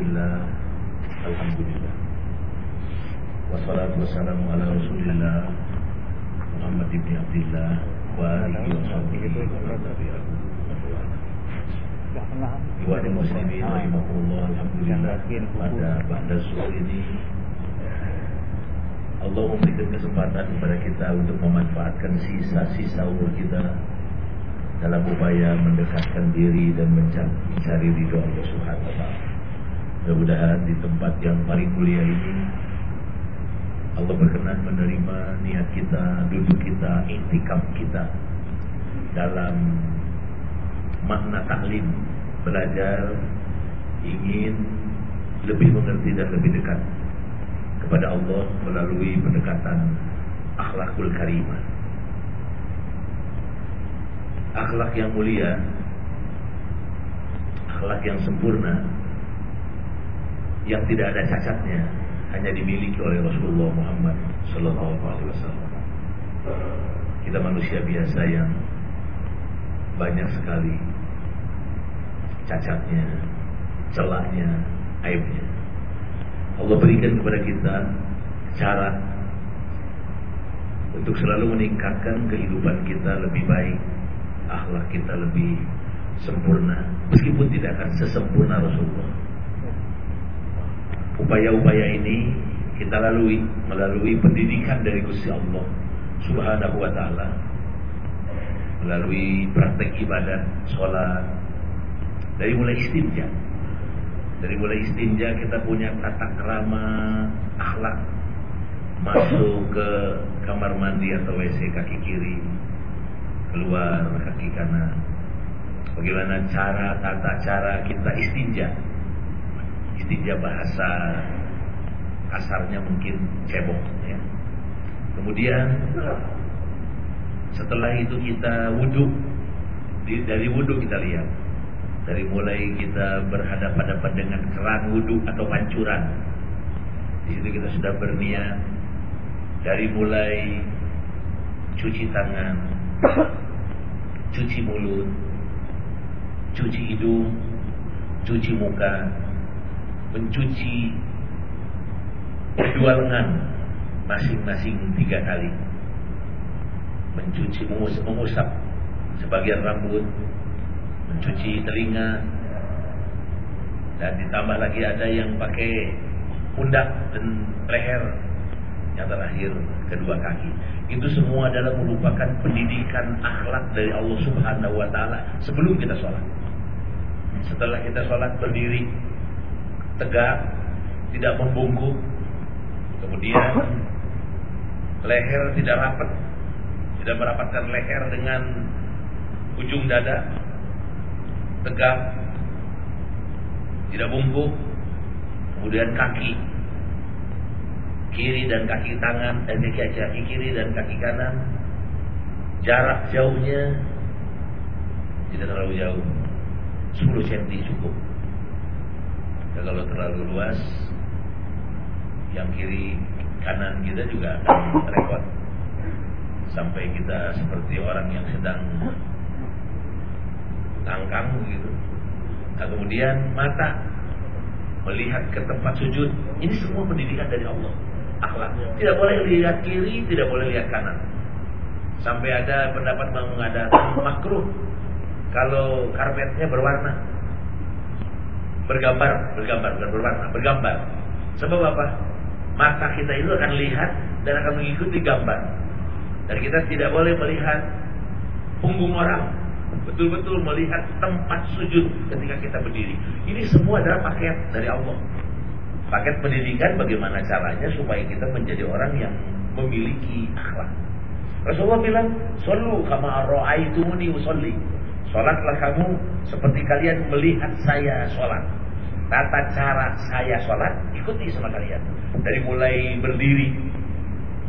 Bismillah Alhamdulillah. Wassalatu wassalamu ala rasulillah. Muhammad ibn Abdillah. Wa alihi wa sahbihi wa tabi'ahu Iwan muslimin rahimahullah Alhamdulillah. Pada pada surat ini Allah memberikan kesempatan kepada kita Untuk memanfaatkan sisa-sisa umur kita Dalam upaya mendekatkan diri Dan mencari ridho Allah subhanahu wa ta'ala Mudah-mudahan di tempat yang paling mulia ini Allah berkenan menerima niat kita, duduk kita, intikam kita Dalam makna taklim. Belajar, ingin lebih mengerti dan lebih dekat Kepada Allah melalui pendekatan akhlakul karimah. Akhlak yang mulia Akhlak yang sempurna yang tidak ada cacatnya hanya dimiliki oleh Rasulullah Muhammad Sallallahu Alaihi Wasallam. Kita manusia biasa yang banyak sekali cacatnya, celahnya, aibnya. Allah berikan kepada kita cara untuk selalu meningkatkan kehidupan kita lebih baik, akhlak kita lebih sempurna, meskipun tidak akan sesempurna Rasulullah. Upaya-upaya ini kita lalui melalui pendidikan dari Gusti Allah Subhanahu wa taala. Melalui praktek ibadah, sholat, dari mulai istinja. Dari mulai istinja kita punya tata krama, akhlak. Masuk ke kamar mandi atau WC kaki kiri, keluar kaki kanan. Bagaimana cara tata cara kita istinja? Istinja bahasa kasarnya mungkin cebok ya. Kemudian setelah itu kita wudhu dari wudhu kita lihat. Dari mulai kita berhadapan-hadapan dengan keran wudhu atau pancuran. Di situ kita sudah berniat. Dari mulai cuci tangan cuci mulut cuci hidung cuci muka mencuci kedua lengan masing-masing tiga kali. Mencuci mengusap, mengusap sebagian rambut mencuci telinga dan ditambah lagi ada yang pakai pundak dan leher yang terakhir kedua kaki. Itu semua adalah merupakan pendidikan akhlak dari Allah Subhanahu wa taala sebelum kita sholat. Setelah kita sholat berdiri tegak, tidak membungkuk. Kemudian leher tidak rapat, tidak merapatkan leher dengan ujung dada, tegak, tidak bungkuk. Kemudian kaki, kiri dan kaki tangan, dan kaki kiri dan kaki kanan, jarak jauhnya tidak terlalu jauh, 10 cm cukup. Ya, kalau terlalu luas yang kiri kanan kita juga akan repot sampai kita seperti orang yang sedang tangkang gitu. Nah, kemudian mata melihat ke tempat sujud. Ini semua pendidikan dari Allah. Akhlak. Tidak boleh lihat kiri, tidak boleh lihat kanan. Sampai ada pendapat mengadakan makruh kalau karpetnya berwarna bergambar, bergambar, bukan berwarna, bergambar. Sebab apa? Mata kita itu akan lihat dan akan mengikuti gambar. Dan kita tidak boleh melihat punggung orang. Betul-betul melihat tempat sujud ketika kita berdiri. Ini semua adalah paket dari Allah. Paket pendidikan bagaimana caranya supaya kita menjadi orang yang memiliki akhlak. Rasulullah bilang, "Sallu kama ra'aitumuni usolli." Salatlah kamu seperti kalian melihat saya sholat. Tata cara saya sholat ikuti sama kalian. Dari mulai berdiri,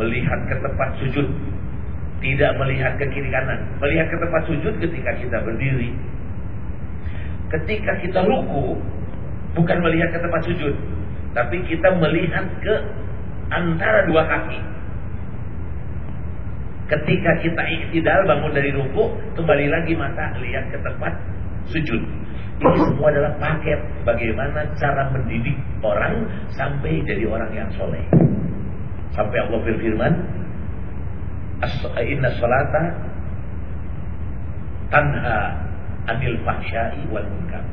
melihat ke tempat sujud, tidak melihat ke kiri kanan, melihat ke tempat sujud ketika kita berdiri. Ketika kita ruku, bukan melihat ke tempat sujud, tapi kita melihat ke antara dua kaki. Ketika kita iktidal bangun dari ruku, kembali lagi mata lihat ke tempat sujud. Ini semua adalah paket bagaimana cara mendidik orang sampai jadi orang yang soleh. Sampai Allah berfirman, Inna salata tanha anil fahsyai wal munkar.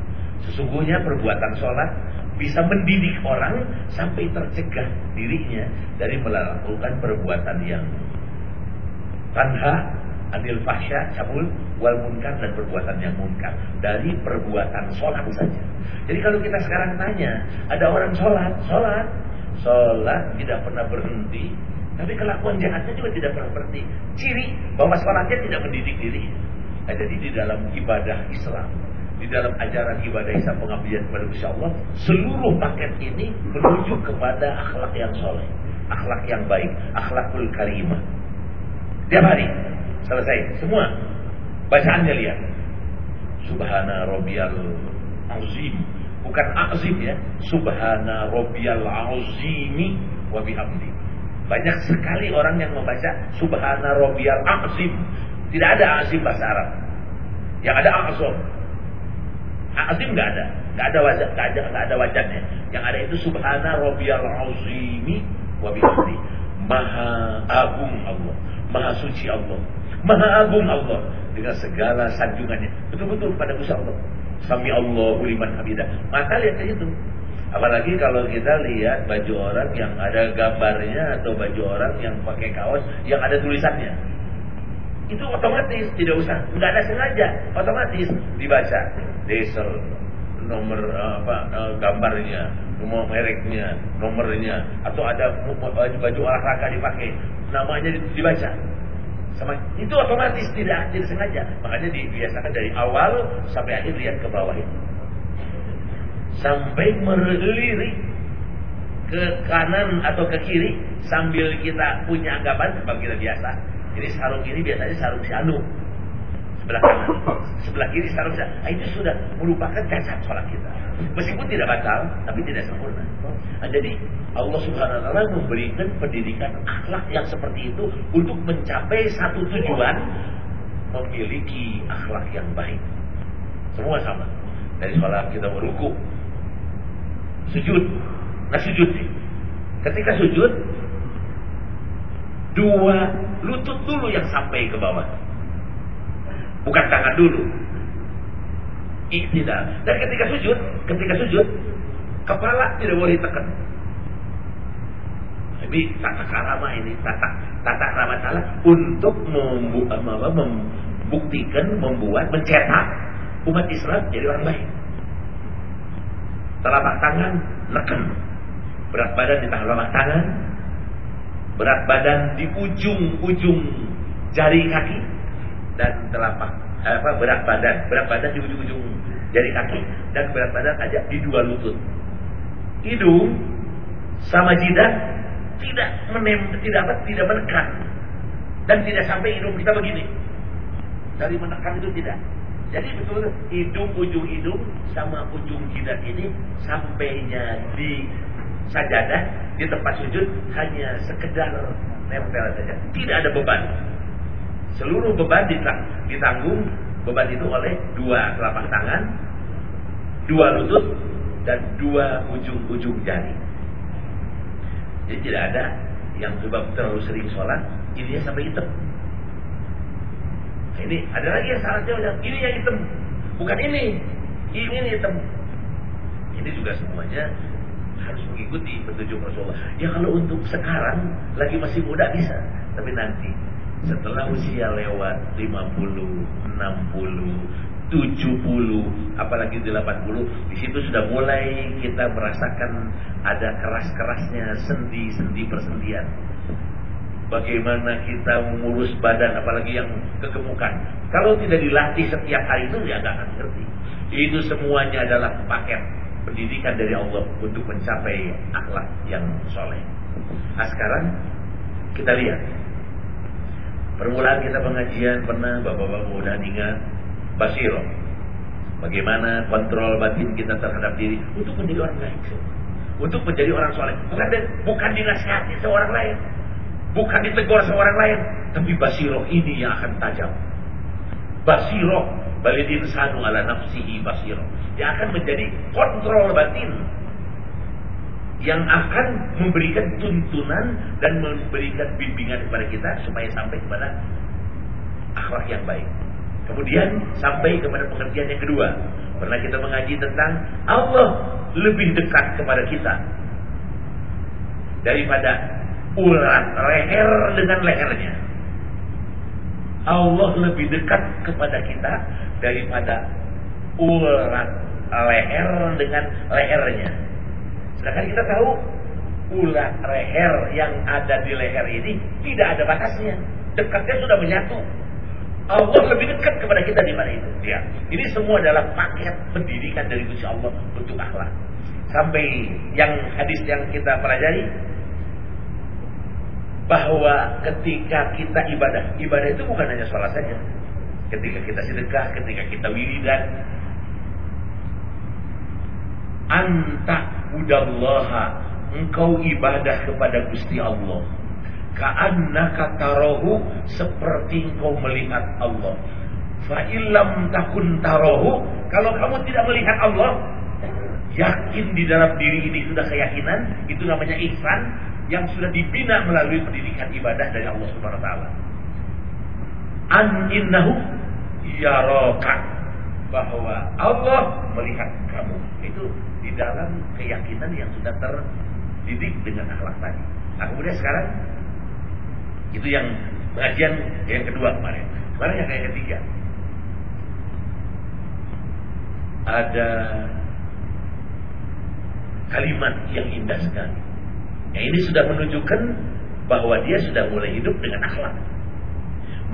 Sesungguhnya perbuatan sholat bisa mendidik orang sampai tercegah dirinya dari melakukan perbuatan yang tanha anil fahsya cabul wal munkar dan perbuatan yang munkar dari perbuatan sholat saja. Jadi kalau kita sekarang tanya, ada orang sholat, sholat, sholat tidak pernah berhenti, tapi kelakuan jahatnya juga tidak pernah berhenti. Ciri bahwa sholatnya tidak mendidik diri. Nah, jadi di dalam ibadah Islam, di dalam ajaran ibadah Islam pengabdian kepada Gusti Allah, seluruh paket ini menuju kepada akhlak yang soleh, akhlak yang baik, akhlakul karimah. Tiap hari selesai semua bacaannya lihat. Subhana rabbiyal azim. Bukan azim ya. Subhana rabbiyal azimi wa bihamdi. Banyak sekali orang yang membaca Subhana rabbiyal azim. Tidak ada azim bahasa Arab. Yang ada azam. Azim nggak ada, nggak ada wajah, nggak ada, nggak ada wajahnya. Yang ada itu Subhana rabbiyal azimi wa bihamdi. Maha agung Allah, maha suci Allah, maha agung Allah dengan segala sanjungannya. Betul-betul pada Gusti Allah. Sami Allahu liman hamidah. Maka lihat itu. Apalagi kalau kita lihat baju orang yang ada gambarnya atau baju orang yang pakai kaos yang ada tulisannya. Itu otomatis tidak usah, nggak ada sengaja, otomatis dibaca. Diesel nomor apa gambarnya, nomor mereknya, nomornya, atau ada baju, baju olahraga dipakai, namanya dibaca. Itu otomatis tidak tidak sengaja. Makanya dibiasakan dari awal sampai akhir lihat ke bawah itu. Sampai melirik ke kanan atau ke kiri sambil kita punya anggapan sebab kita biasa. Jadi sarung ini biasanya sarung si Anu. Sebelah kanan, sebelah kiri si Anu. Nah, itu sudah merupakan cacat sholat kita. Meskipun tidak batal, tapi tidak sempurna. Nah, jadi Allah Subhanahu wa taala memberikan pendidikan akhlak yang seperti itu untuk mencapai satu tujuan memiliki akhlak yang baik. Semua sama. Dari sholat kita meruku, sujud. Nah sujud nih. Ketika sujud, dua lutut dulu yang sampai ke bawah. Bukan tangan dulu. Iktidal. Dan ketika sujud, ketika sujud, kepala tidak boleh tekan. Jadi tata karama ini, tata tata krama salah untuk membu, membuktikan, membuat, mencetak umat Islam jadi orang baik. Telapak tangan neken, berat badan di telapak tangan, berat badan di ujung-ujung jari kaki dan telapak apa berat badan. Berat badan di ujung-ujung jari kaki dan berat badan aja di dua lutut. Hidung sama jidat tidak menem tidak apa tidak menekan. Dan tidak sampai hidung kita begini. Dari menekan itu tidak. Jadi betul hidung ujung hidung sama ujung jidat ini sampainya di sajadah di tempat sujud hanya sekedar nempel saja. Tidak ada beban seluruh beban ditanggung beban itu oleh dua telapak tangan dua lutut dan dua ujung-ujung jari. Jadi tidak ada yang sebab terlalu sering sholat ini sampai hitam. Ini ada lagi yang salah ini yang hitam. Bukan ini ini hitam. Ini juga semuanya harus mengikuti petunjuk Rasulullah. Ya kalau untuk sekarang lagi masih muda bisa, tapi nanti setelah usia lewat 50, 60, 70, apalagi 80, di situ sudah mulai kita merasakan ada keras-kerasnya sendi-sendi persendian. Bagaimana kita mengurus badan, apalagi yang kegemukan. Kalau tidak dilatih setiap hari itu, ya akan ngerti. Itu semuanya adalah paket pendidikan dari Allah untuk mencapai akhlak yang soleh. Nah sekarang kita lihat permulaan kita pengajian pernah bapak-bapak muda ingat basiro. Bagaimana kontrol batin kita terhadap diri untuk menjadi orang baik. Untuk menjadi orang soleh. Bukan, bukan dinasihati seorang lain. Bukan ditegur seorang lain. Tapi basiro ini yang akan tajam. Basiro balil insanu ala nafsihi basir. Dia akan menjadi kontrol batin yang akan memberikan tuntunan dan memberikan bimbingan kepada kita supaya sampai kepada akhlak yang baik. Kemudian sampai kepada pengertian yang kedua. Pernah kita mengaji tentang Allah lebih dekat kepada kita daripada urat leher dengan lehernya. Allah lebih dekat kepada kita daripada urat leher dengan lehernya. Sedangkan kita tahu urat leher yang ada di leher ini tidak ada batasnya. Dekatnya sudah menyatu. Allah lebih dekat kepada kita di mana itu. Ya. Ini semua adalah paket pendidikan dari Gusti Allah untuk akhlak. Sampai yang hadis yang kita pelajari bahwa ketika kita ibadah, ibadah itu bukan hanya sholat saja. Ketika kita sedekah, ketika kita wiridan, anta budallaha engkau ibadah kepada Gusti Allah. Ka'annaka tarahu seperti engkau melihat Allah. Fa illam takun tarahu, kalau kamu tidak melihat Allah, yakin di dalam diri ini sudah keyakinan, itu namanya ihsan, yang sudah dibina melalui pendidikan ibadah dari Allah Subhanahu wa taala. An innahu yaraka bahwa Allah melihat kamu. Itu dalam keyakinan yang sudah terdidik dengan akhlak tadi. Nah, kemudian sekarang itu yang bagian yang kedua kemarin. Sekarang yang kayak ketiga. Ada kalimat yang indah sekali Ya, ini sudah menunjukkan bahwa dia sudah mulai hidup dengan akhlak.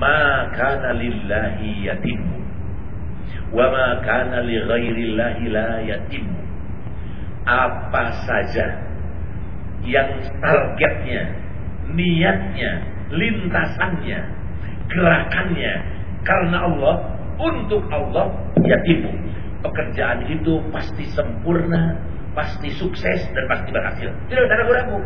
Maka lillahi yatimu wa ma kana li ghairillahi la yatimu. Apa saja yang targetnya, niatnya, lintasannya, gerakannya karena Allah untuk Allah yatimu. Pekerjaan itu pasti sempurna, pasti sukses dan pasti berhasil. Tidak ada ragu-ragu.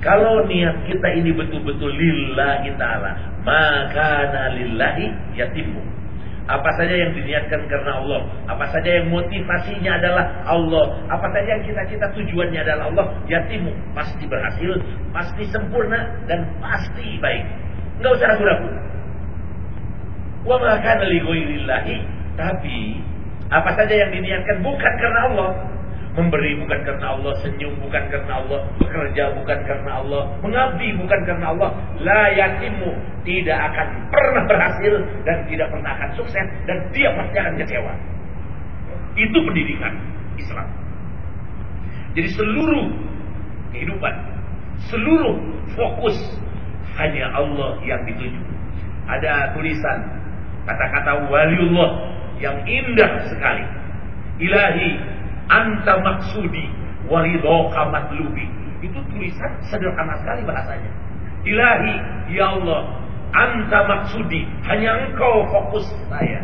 Kalau niat kita ini betul-betul lillahi ta'ala, maka lillahi yatimu. Apa saja yang diniatkan karena Allah, apa saja yang motivasinya adalah Allah, apa saja yang cita-cita tujuannya adalah Allah, yatimu pasti berhasil, pasti sempurna dan pasti baik. Enggak usah ragu-ragu. Wa li tapi apa saja yang diniatkan bukan karena Allah, Memberi bukan karena Allah, senyum bukan karena Allah, bekerja bukan karena Allah, mengabdi bukan karena Allah. La yakimu tidak akan pernah berhasil dan tidak pernah akan sukses dan dia pasti akan kecewa. Itu pendidikan Islam. Jadi seluruh kehidupan, seluruh fokus hanya Allah yang dituju. Ada tulisan kata-kata waliullah yang indah sekali. Ilahi anta maksudi waridhoka matlubi. Itu tulisan sederhana sekali bahasanya. Ilahi, ya Allah, anta maksudi, hanya engkau fokus saya.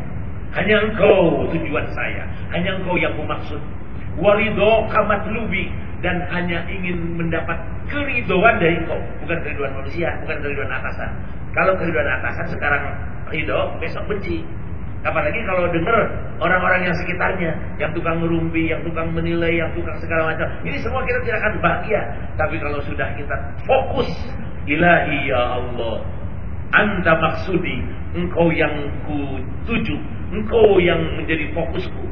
Hanya engkau tujuan saya. Hanya engkau yang kumaksud. Waridhoka matlubi. Dan hanya ingin mendapat keridoan dari engkau. Bukan keridoan manusia, bukan keridoan atasan. Kalau keridoan atasan sekarang ridho, besok benci. Apalagi kalau dengar orang-orang yang sekitarnya, yang tukang ngerumpi, yang tukang menilai, yang tukang segala macam. Ini semua kita tidak akan bahagia. Tapi kalau sudah kita fokus, ilahi ya Allah, anda maksudi, engkau yang ku tuju, engkau yang menjadi fokusku.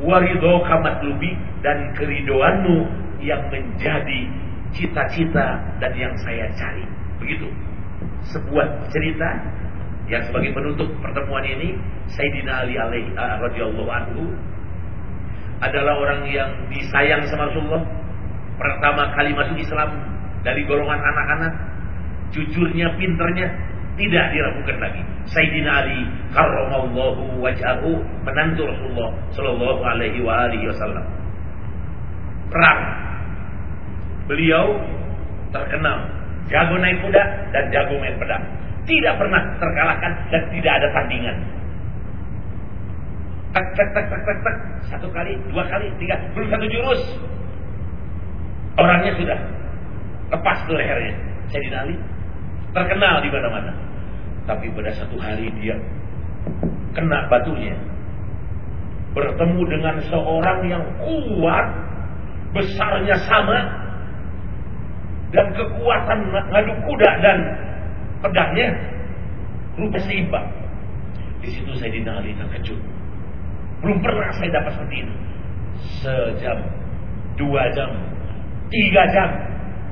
Waridho kamatlubi dan keridoanmu yang menjadi cita-cita dan yang saya cari. Begitu. Sebuah cerita yang sebagai penutup pertemuan ini Sayyidina Ali alaihi uh, radhiyallahu anhu adalah orang yang disayang sama Rasulullah. Pertama kali masuk Islam dari golongan anak-anak jujurnya pinternya tidak diragukan lagi. Sayyidina Ali karramallahu wajhahu menantu Rasulullah sallallahu alaihi wa alihi wasallam. Perang beliau terkenal. Jago naik kuda dan jago main pedang tidak pernah terkalahkan dan tidak ada tandingan. Tak, tak, tak, tak, tak, tak. Satu kali, dua kali, tiga, belum satu jurus. Orangnya sudah lepas ke lehernya. Saya dinali. Terkenal di mana-mana. Tapi pada satu hari dia kena batunya. bertemu dengan seorang yang kuat, besarnya sama, dan kekuatan ngadu kuda dan pedangnya rupanya seimbang. Di situ saya dinali terkejut. Belum pernah saya dapat seperti ini. Sejam, dua jam, tiga jam,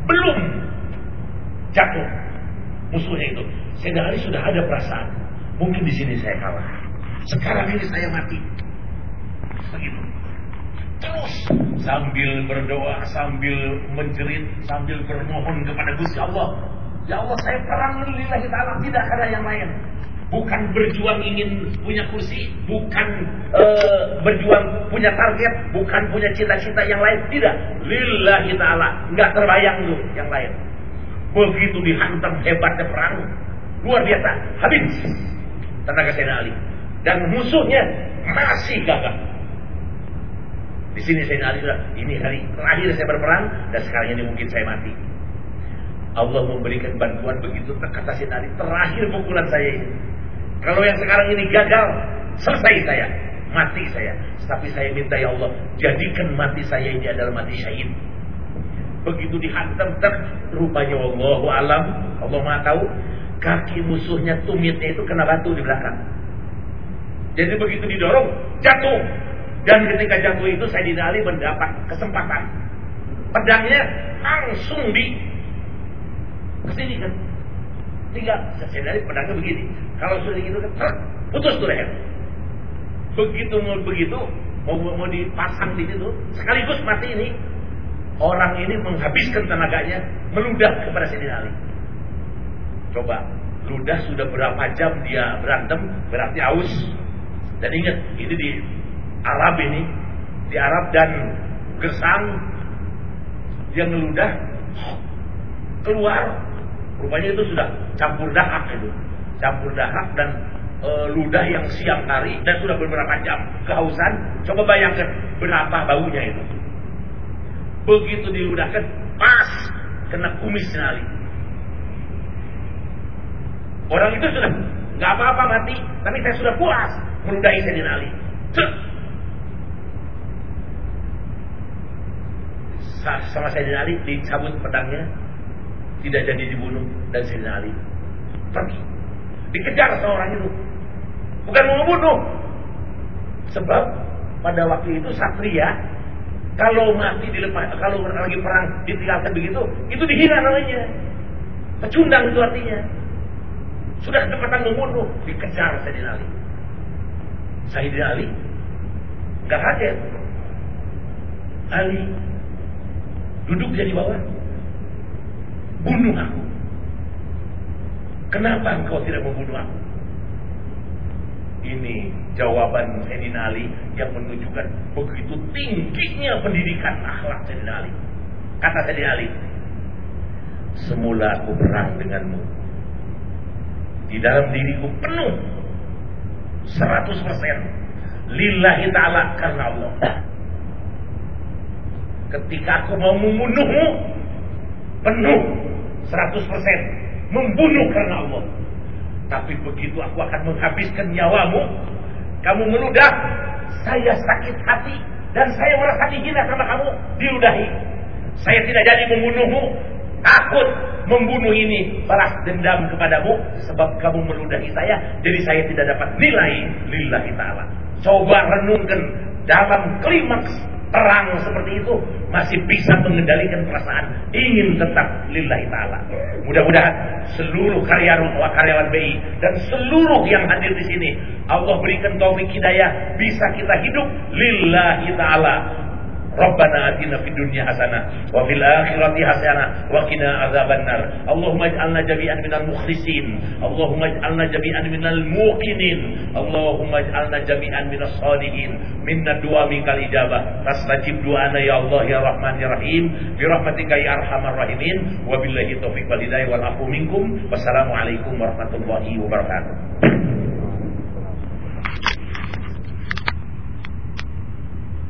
belum jatuh musuhnya itu. Saya dari sudah ada perasaan. Mungkin di sini saya kalah. Sekarang ini saya mati. Begitu. Terus sambil berdoa, sambil menjerit, sambil bermohon kepada Gusti Allah. Ya Allah, saya perang lillahi ta'ala, tidak ada yang lain. Bukan berjuang ingin punya kursi, bukan uh, berjuang punya target, bukan punya cita-cita yang lain, tidak. Lillahi ta'ala, nggak terbayang tuh yang lain. Begitu dihantam hebatnya perang, luar biasa, habis tenaga Sayyidina Ali. Dan musuhnya masih gagah. Di sini Sayyidina Ali ini hari terakhir saya berperang dan sekarang ini mungkin saya mati. Allah memberikan bantuan begitu kata Sayyidina Ali, terakhir pukulan saya ini. Kalau yang sekarang ini gagal, selesai saya, mati saya. Tapi saya minta ya Allah, jadikan mati saya ini adalah mati syahid. Begitu dihantam ter, rupanya Allah alam, Allah Maha tahu, kaki musuhnya tumitnya itu kena batu di belakang. Jadi begitu didorong, jatuh. Dan ketika jatuh itu saya Ali mendapat kesempatan. Pedangnya langsung di ke sini kan. Tinggal saya Ali pedangnya begini. Kalau sudah gitu kan, putus tuh leher. Begitu mau begitu, mau, mau dipasang di situ, sekaligus mati ini. Orang ini menghabiskan tenaganya meludah kepada Sayyidina Ali. Coba, ludah sudah berapa jam dia berantem, berarti aus. Dan ingat, ini di Arab ini, di Arab dan gersang, dia ngeludah, keluar, rupanya itu sudah campur dahak itu. Campur dahak dan e, ludah yang siang hari dan sudah beberapa jam kehausan. Coba bayangkan berapa baunya itu. Begitu diludahkan, pas kena kumis Ali. Orang itu sudah nggak apa-apa mati, tapi saya sudah puas meludahi Sayyidina Ali. Sama Sayyidina Ali dicabut pedangnya, tidak jadi dibunuh dan Sayyidina Ali pergi. Dikejar seorang itu. Bukan mau membunuh. Sebab pada waktu itu satria kalau mati dilepas, kalau lagi perang ditinggalkan begitu, itu dihina namanya. Pecundang itu artinya. Sudah ketepatan membunuh, dikejar Sayyidina Ali. Sayyidina Ali nggak kaget. Ali duduk jadi bawah. Bunuh aku. Kenapa engkau tidak membunuh aku? Ini jawaban Sayyidina Ali yang menunjukkan begitu tingginya pendidikan akhlak Sayyidina Ali. Kata Sayyidina Ali, semula aku perang denganmu di dalam diriku penuh 100% lillahi ta'ala karena Allah ketika aku mau membunuhmu penuh 100% membunuh karena Allah. Tapi begitu aku akan menghabiskan nyawamu kamu meludah saya sakit hati dan saya merasa dihina sama kamu diludahi. Saya tidak jadi membunuhmu. Takut membunuh ini balas dendam kepadamu sebab kamu meludahi saya jadi saya tidak dapat nilai lillahi ta'ala. Coba renungkan dalam klimaks perang seperti itu masih bisa mengendalikan perasaan ingin tetap lillahi ta'ala. Mudah-mudahan seluruh karyawan karyawan BI dan seluruh yang hadir di sini Allah berikan taufik hidayah bisa kita hidup lillahi ta'ala Rabbana atina fid dunya hasanah wa fil akhirati hasanah wa qina azabannar. Allahumma ij'alna jami'an minal mukhlisin. Allahumma ij'alna jami'an minal muqinin. Allahumma ij'alna jami'an minas salihin. Minna du'a minkal ijabah. Tastajib du'ana ya Allah ya Rahman ya Rahim. Bi rahmatika ya arhamar rahimin. Wa billahi taufiq wal hidayah. Wassalamualaikum warahmatullahi wabarakatuh.